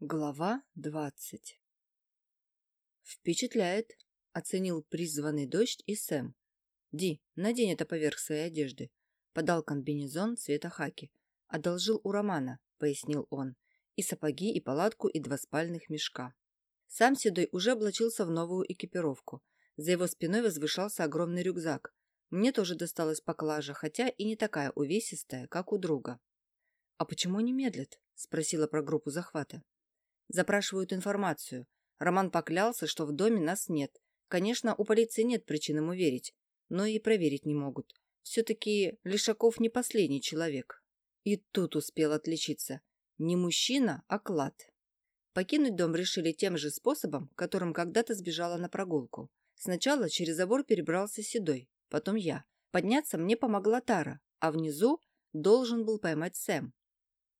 Глава двадцать «Впечатляет», — оценил призванный дождь и Сэм. «Ди, надень это поверх своей одежды», — подал комбинезон цвета хаки. «Одолжил у Романа», — пояснил он, — «и сапоги, и палатку, и два спальных мешка». Сам Седой уже облачился в новую экипировку. За его спиной возвышался огромный рюкзак. Мне тоже досталась поклажа, хотя и не такая увесистая, как у друга. «А почему они медлят?» — спросила про группу захвата. Запрашивают информацию. Роман поклялся, что в доме нас нет. Конечно, у полиции нет причин ему верить, но и проверить не могут. Все-таки Лишаков не последний человек. И тут успел отличиться. Не мужчина, а клад. Покинуть дом решили тем же способом, которым когда-то сбежала на прогулку. Сначала через забор перебрался Седой, потом я. Подняться мне помогла Тара, а внизу должен был поймать Сэм.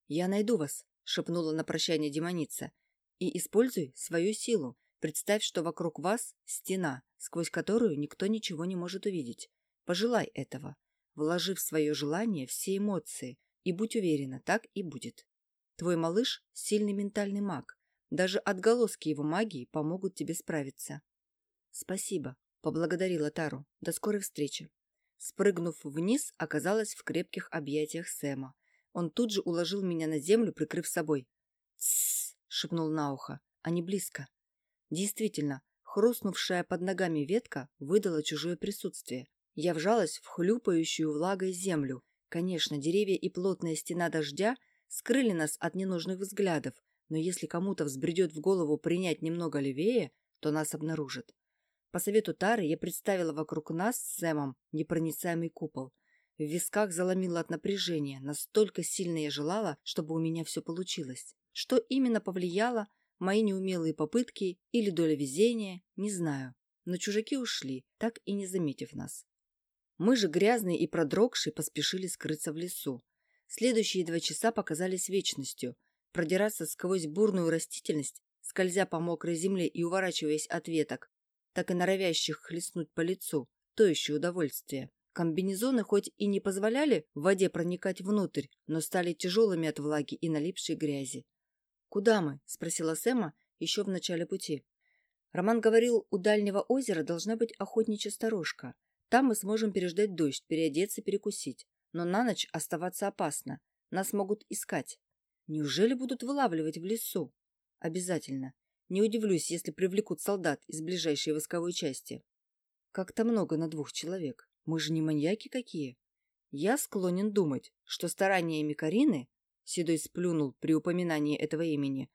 «Я найду вас», шепнула на прощание демоница. «И используй свою силу. Представь, что вокруг вас стена, сквозь которую никто ничего не может увидеть. Пожелай этого. Вложи в свое желание все эмоции, и будь уверена, так и будет. Твой малыш – сильный ментальный маг. Даже отголоски его магии помогут тебе справиться». «Спасибо», – поблагодарила Тару. «До скорой встречи». Спрыгнув вниз, оказалась в крепких объятиях Сэма – он тут же уложил меня на землю, прикрыв собой. «Тссс!» — шепнул на ухо. «Они близко». Действительно, хрустнувшая под ногами ветка выдала чужое присутствие. Я вжалась в хлюпающую влагой землю. Конечно, деревья и плотная стена дождя скрыли нас от ненужных взглядов, но если кому-то взбредет в голову принять немного левее, то нас обнаружат. По совету Тары я представила вокруг нас с Сэмом непроницаемый купол – в висках заломило от напряжения, настолько сильно я желала, чтобы у меня все получилось. Что именно повлияло, мои неумелые попытки или доля везения, не знаю. Но чужаки ушли, так и не заметив нас. Мы же, грязные и продрогшие, поспешили скрыться в лесу. Следующие два часа показались вечностью. Продираться сквозь бурную растительность, скользя по мокрой земле и уворачиваясь от веток, так и норовящих хлестнуть по лицу, то еще удовольствие. Комбинезоны хоть и не позволяли в воде проникать внутрь, но стали тяжелыми от влаги и налипшей грязи. «Куда мы?» – спросила Сэма еще в начале пути. Роман говорил, у дальнего озера должна быть охотничья сторожка. Там мы сможем переждать дождь, переодеться, перекусить. Но на ночь оставаться опасно. Нас могут искать. Неужели будут вылавливать в лесу? Обязательно. Не удивлюсь, если привлекут солдат из ближайшей восковой части. Как-то много на двух человек. Мы же не маньяки какие. Я склонен думать, что стараниями Карины, Седой сплюнул при упоминании этого имени,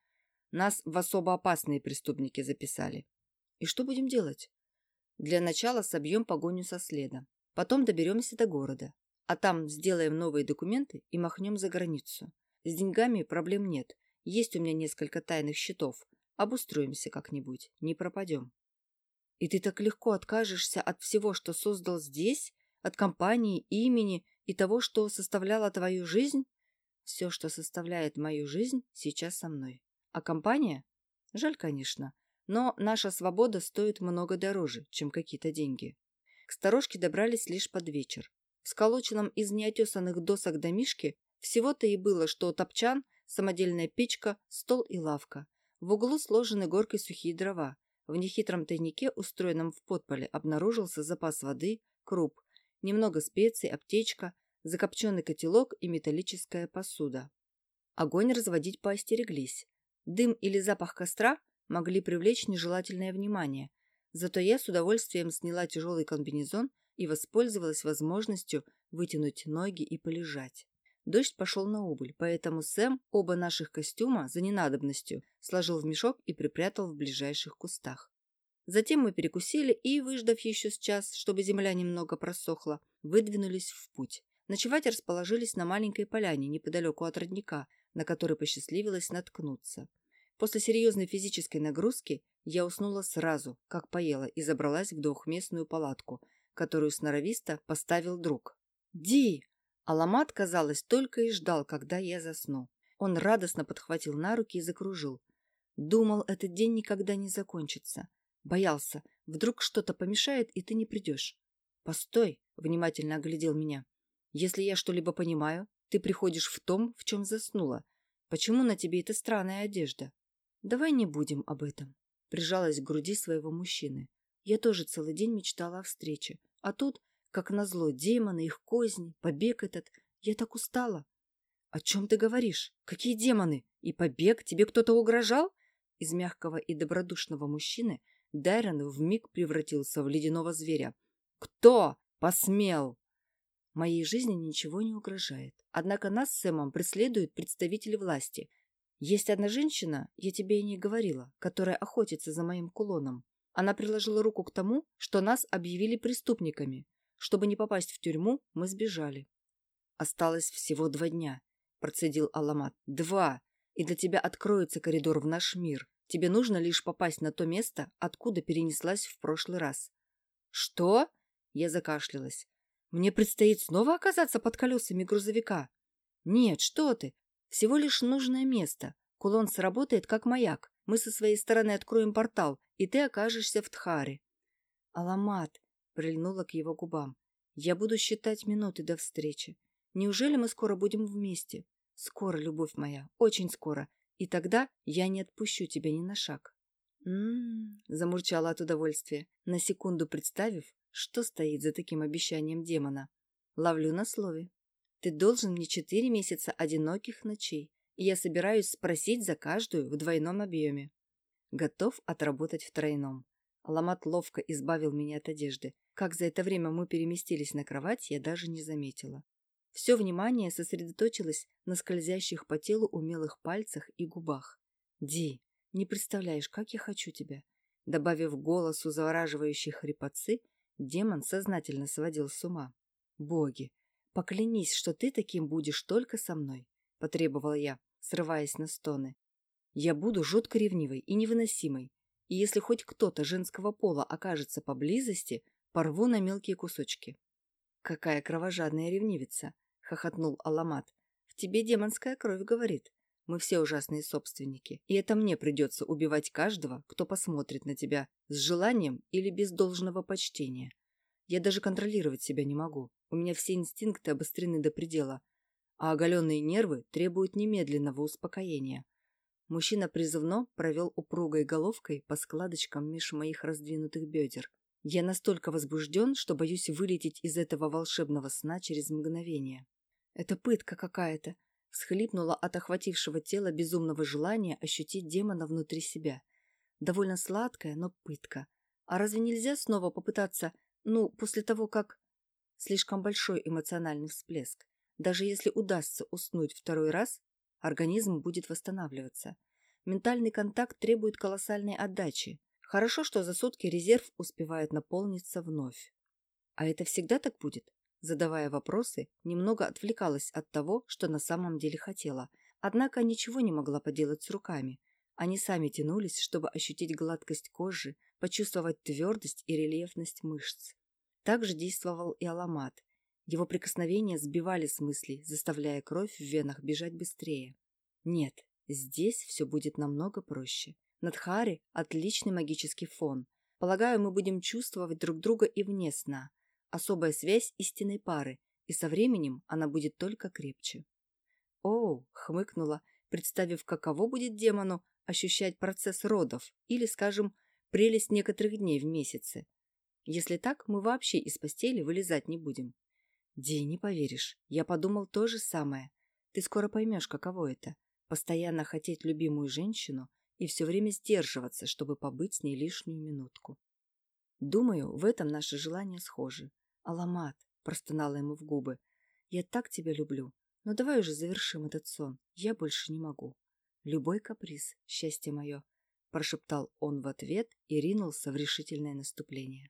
нас в особо опасные преступники записали. И что будем делать? Для начала собьем погоню со следа. Потом доберемся до города. А там сделаем новые документы и махнем за границу. С деньгами проблем нет. Есть у меня несколько тайных счетов. Обустроимся как-нибудь. Не пропадем. И ты так легко откажешься от всего, что создал здесь, от компании, имени и того, что составляло твою жизнь? Все, что составляет мою жизнь, сейчас со мной. А компания? Жаль, конечно. Но наша свобода стоит много дороже, чем какие-то деньги. К сторожке добрались лишь под вечер. В сколоченном из неотесанных досок домишке всего-то и было, что топчан, самодельная печка, стол и лавка. В углу сложены горкой сухие дрова. В нехитром тайнике, устроенном в подполе, обнаружился запас воды, круп, немного специй, аптечка, закопченный котелок и металлическая посуда. Огонь разводить поостереглись. Дым или запах костра могли привлечь нежелательное внимание. Зато я с удовольствием сняла тяжелый комбинезон и воспользовалась возможностью вытянуть ноги и полежать. Дождь пошел на убыль, поэтому Сэм оба наших костюма за ненадобностью сложил в мешок и припрятал в ближайших кустах. Затем мы перекусили и, выждав еще с час, чтобы земля немного просохла, выдвинулись в путь. Ночевать расположились на маленькой поляне неподалеку от родника, на которой посчастливилось наткнуться. После серьезной физической нагрузки я уснула сразу, как поела, и забралась в двухместную палатку, которую сноровисто поставил друг. «Ди!» Аламат, казалось, только и ждал, когда я засну. Он радостно подхватил на руки и закружил. Думал, этот день никогда не закончится. Боялся, вдруг что-то помешает, и ты не придешь. «Постой!» — внимательно оглядел меня. «Если я что-либо понимаю, ты приходишь в том, в чем заснула. Почему на тебе эта странная одежда?» Давай не будем об этом. Прижалась к груди своего мужчины. Я тоже целый день мечтала о встрече. А тут, как назло, демоны, их козни, побег этот. Я так устала. О чем ты говоришь? Какие демоны? И побег? Тебе кто-то угрожал? Из мягкого и добродушного мужчины Дайрон вмиг превратился в ледяного зверя. Кто посмел? Моей жизни ничего не угрожает. Однако нас с Сэмом преследуют представители власти. Есть одна женщина, я тебе и не говорила, которая охотится за моим кулоном. Она приложила руку к тому, что нас объявили преступниками. Чтобы не попасть в тюрьму, мы сбежали. Осталось всего два дня, процедил Аламат. Два! И для тебя откроется коридор в наш мир. Тебе нужно лишь попасть на то место, откуда перенеслась в прошлый раз. Что? Я закашлялась. Мне предстоит снова оказаться под колесами грузовика. Нет, что ты. Всего лишь нужное место. Кулон сработает как маяк. Мы со своей стороны откроем портал, и ты окажешься в Тхаре. Аламат прильнула к его губам. Я буду считать минуты до встречи. Неужели мы скоро будем вместе? Скоро, любовь моя, очень скоро. И тогда я не отпущу тебя ни на шаг. «М-м-м», замурчала от удовольствия, на секунду представив, что стоит за таким обещанием демона? Ловлю на слове. Ты должен мне четыре месяца одиноких ночей, и я собираюсь спросить за каждую в двойном объеме. Готов отработать в тройном. Ламат ловко избавил меня от одежды. Как за это время мы переместились на кровать, я даже не заметила. Все внимание сосредоточилось на скользящих по телу умелых пальцах и губах. «Ди, не представляешь, как я хочу тебя!» Добавив голосу завораживающей хрипотцы, Демон сознательно сводил с ума. «Боги, поклянись, что ты таким будешь только со мной», — потребовала я, срываясь на стоны. «Я буду жутко ревнивой и невыносимой, и если хоть кто-то женского пола окажется поблизости, порву на мелкие кусочки». «Какая кровожадная ревнивица!» — хохотнул Аламат. «В тебе демонская кровь говорит. Мы все ужасные собственники, и это мне придется убивать каждого, кто посмотрит на тебя с желанием или без должного почтения. Я даже контролировать себя не могу. У меня все инстинкты обострены до предела, а оголенные нервы требуют немедленного успокоения. Мужчина призывно провел упругой головкой по складочкам меж моих раздвинутых бедер. Я настолько возбужден, что боюсь вылететь из этого волшебного сна через мгновение. Это пытка какая-то, всхлипнула от охватившего тела безумного желания ощутить демона внутри себя. Довольно сладкая, но пытка. А разве нельзя снова попытаться, ну, после того, как... Слишком большой эмоциональный всплеск. Даже если удастся уснуть второй раз, организм будет восстанавливаться. Ментальный контакт требует колоссальной отдачи. Хорошо, что за сутки резерв успевает наполниться вновь. А это всегда так будет? Задавая вопросы, немного отвлекалась от того, что на самом деле хотела, однако ничего не могла поделать с руками. Они сами тянулись, чтобы ощутить гладкость кожи, почувствовать твердость и рельефность мышц. Так же действовал и аламат. Его прикосновения сбивали с мыслей, заставляя кровь в венах бежать быстрее. Нет, здесь все будет намного проще. Над Хари отличный магический фон. Полагаю, мы будем чувствовать друг друга и вне сна особая связь истинной пары, и со временем она будет только крепче. «Оу!» — хмыкнула, представив, каково будет демону ощущать процесс родов или, скажем, прелесть некоторых дней в месяце. Если так, мы вообще из постели вылезать не будем. Ди, не поверишь, я подумал то же самое. Ты скоро поймешь, каково это — постоянно хотеть любимую женщину и все время сдерживаться, чтобы побыть с ней лишнюю минутку. Думаю, в этом наши желания схожи. «Аламат», — простонала ему в губы, — «я так тебя люблю. Но давай уже завершим этот сон. Я больше не могу». «Любой каприз, счастье мое», — прошептал он в ответ и ринулся в решительное наступление.